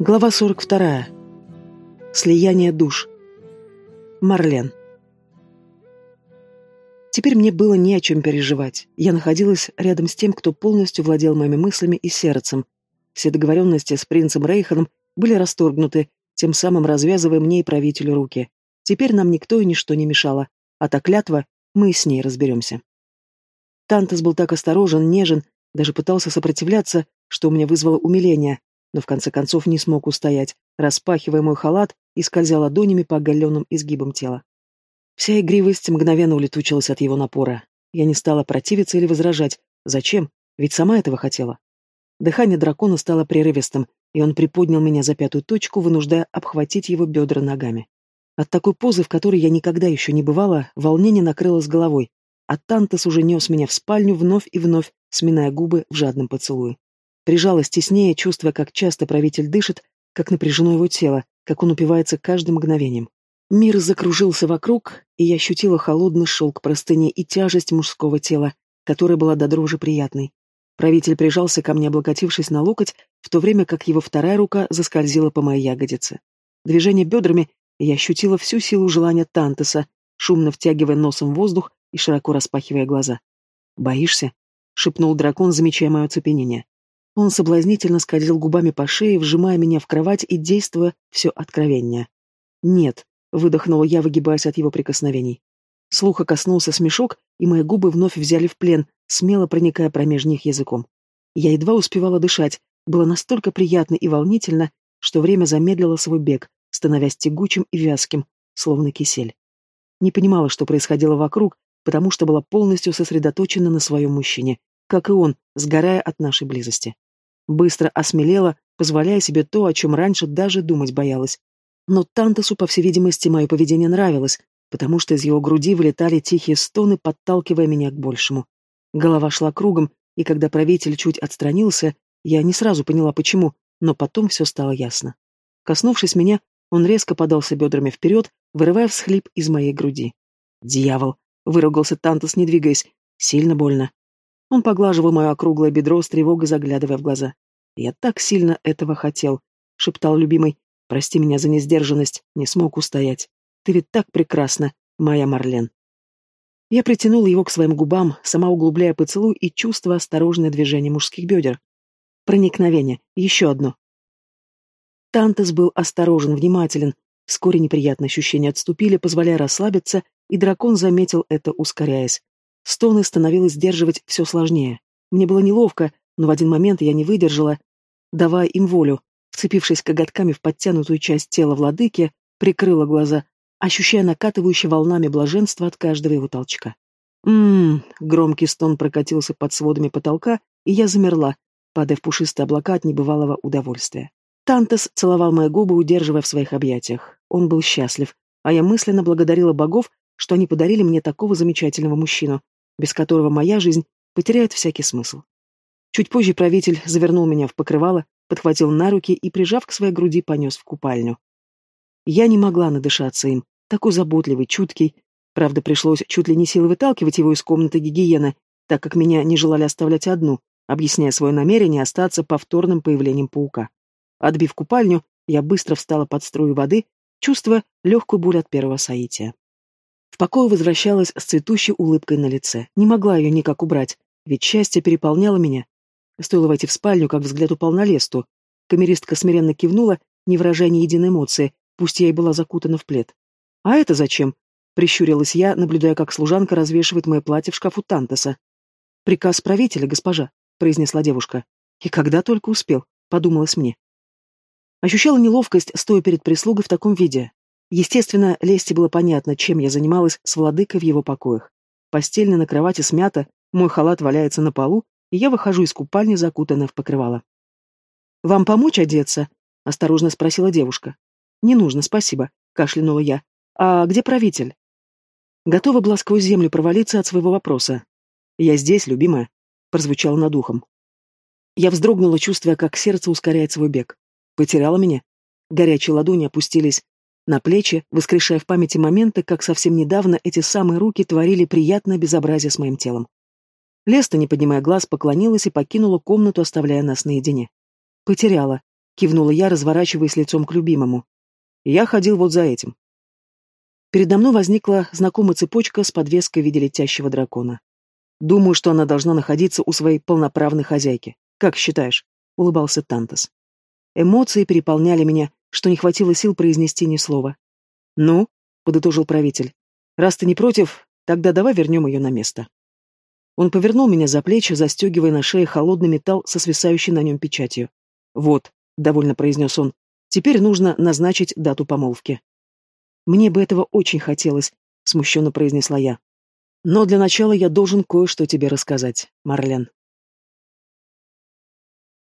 Глава 42. Слияние душ. Марлен. Теперь мне было не о чем переживать. Я находилась рядом с тем, кто полностью владел моими мыслями и сердцем. Все договоренности с принцем Рейханом были расторгнуты, тем самым развязывая мне и правителю руки. Теперь нам никто и ничто не мешало, а та клятва, мы с ней разберемся. Тантас был так осторожен, нежен, даже пытался сопротивляться, что у меня вызвало умиление, но в конце концов не смог устоять, распахивая мой халат и скользя ладонями по оголенным изгибам тела. Вся игривость мгновенно улетучилась от его напора. Я не стала противиться или возражать. Зачем? Ведь сама этого хотела. Дыхание дракона стало прерывистым, и он приподнял меня за пятую точку, вынуждая обхватить его бедра ногами. От такой позы, в которой я никогда еще не бывала, волнение накрыло с головой, а Тантас уже нес меня в спальню вновь и вновь, сминая губы в жадном поцелуе. Прижалась теснее, чувствуя, как часто правитель дышит, как напряжено его тело, как он упивается каждым мгновением. Мир закружился вокруг, и я ощутила холодный шелк простыни и тяжесть мужского тела, которая была до дрожи приятной. Правитель прижался ко мне, облокотившись на локоть, в то время как его вторая рука заскользила по моей ягодице. Движение бедрами, я ощутила всю силу желания Тантеса, шумно втягивая носом воздух и широко распахивая глаза. «Боишься?» — шепнул дракон, замечая мое оцепенение. Он соблазнительно скользил губами по шее, вжимая меня в кровать и действуя все откровеннее. «Нет», — выдохнула я, выгибаясь от его прикосновений. Слуха коснулся смешок, и мои губы вновь взяли в плен, смело проникая промеж них языком. Я едва успевала дышать, было настолько приятно и волнительно, что время замедлило свой бег, становясь тягучим и вязким, словно кисель. Не понимала, что происходило вокруг, потому что была полностью сосредоточена на своем мужчине, как и он, сгорая от нашей близости. Быстро осмелела, позволяя себе то, о чем раньше даже думать боялась. Но Тантасу, по всей видимости, мое поведение нравилось, потому что из его груди вылетали тихие стоны, подталкивая меня к большему. Голова шла кругом, и когда правитель чуть отстранился, я не сразу поняла, почему, но потом все стало ясно. Коснувшись меня, он резко подался бедрами вперед, вырывая всхлип из моей груди. «Дьявол!» — выругался Тантас, не двигаясь. «Сильно больно». Он поглаживал мое округлое бедро с тревогой, заглядывая в глаза. «Я так сильно этого хотел», — шептал любимый. «Прости меня за несдержанность, не смог устоять. Ты ведь так прекрасна, моя Марлен». Я притянула его к своим губам, сама углубляя поцелуй и чувство осторожное движение мужских бедер. Проникновение. Еще одно. Тантес был осторожен, внимателен. Вскоре неприятные ощущения отступили, позволяя расслабиться, и дракон заметил это, ускоряясь. Стоны становилось сдерживать все сложнее. Мне было неловко, но в один момент я не выдержала, давая им волю, вцепившись коготками в подтянутую часть тела владыки, прикрыла глаза, ощущая накатывающее волнами блаженство от каждого его толчка. «М-м-м», громкий стон прокатился под сводами потолка, и я замерла, падая в пушистые облака от небывалого удовольствия. Тантес целовал мои губы, удерживая в своих объятиях. Он был счастлив, а я мысленно благодарила богов, что они подарили мне такого замечательного мужчину, без которого моя жизнь потеряет всякий смысл. Чуть позже правитель завернул меня в покрывало, подхватил на руки и, прижав к своей груди, понес в купальню. Я не могла надышаться им, такой заботливый, чуткий. Правда, пришлось чуть ли не силой выталкивать его из комнаты гигиены, так как меня не желали оставлять одну, объясняя свое намерение остаться повторным появлением паука. Отбив купальню, я быстро встала под струю воды, чувствуя легкую боль от первого соития. В покое возвращалась с цветущей улыбкой на лице. Не могла ее никак убрать, ведь счастье переполняло меня. Стоило войти в спальню, как взгляд упал на Лесту. Камеристка смиренно кивнула, не выражая ни единой эмоции, пусть я и была закутана в плед. «А это зачем?» — прищурилась я, наблюдая, как служанка развешивает мое платье в шкафу Тантаса. «Приказ правителя, госпожа», — произнесла девушка. «И когда только успел», — подумалось мне. Ощущала неловкость, стоя перед прислугой в таком виде. Естественно, Лесте было понятно, чем я занималась с владыкой в его покоях. Постельная на кровати смята, мой халат валяется на полу, и я выхожу из купальни, закутанная в покрывало. «Вам помочь одеться?» — осторожно спросила девушка. «Не нужно, спасибо», — кашлянула я. «А где правитель?» Готова была сквозь землю провалиться от своего вопроса. «Я здесь, любимая», — прозвучало над ухом. Я вздрогнула, чувствуя, как сердце ускоряет свой бег. Потеряла меня. Горячие ладони опустились на плечи, воскрешая в памяти моменты, как совсем недавно эти самые руки творили приятное безобразие с моим телом. Леста, не поднимая глаз, поклонилась и покинула комнату, оставляя нас наедине. Потеряла. кивнула я, разворачиваясь лицом к любимому. Я ходил вот за этим. Передо мной возникла знакомая цепочка с подвеской в виде летящего дракона. Думаю, что она должна находиться у своей полноправной хозяйки. Как считаешь? улыбался Тантас. Эмоции переполняли меня, что не хватило сил произнести ни слова. Ну, подытожил правитель. Раз ты не против, тогда давай вернем ее на место. Он повернул меня за плечи, застегивая на шее холодный металл со свисающей на нем печатью. «Вот», — довольно произнес он, — «теперь нужно назначить дату помолвки». «Мне бы этого очень хотелось», — смущенно произнесла я. «Но для начала я должен кое-что тебе рассказать, Марлен».